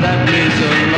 that reason.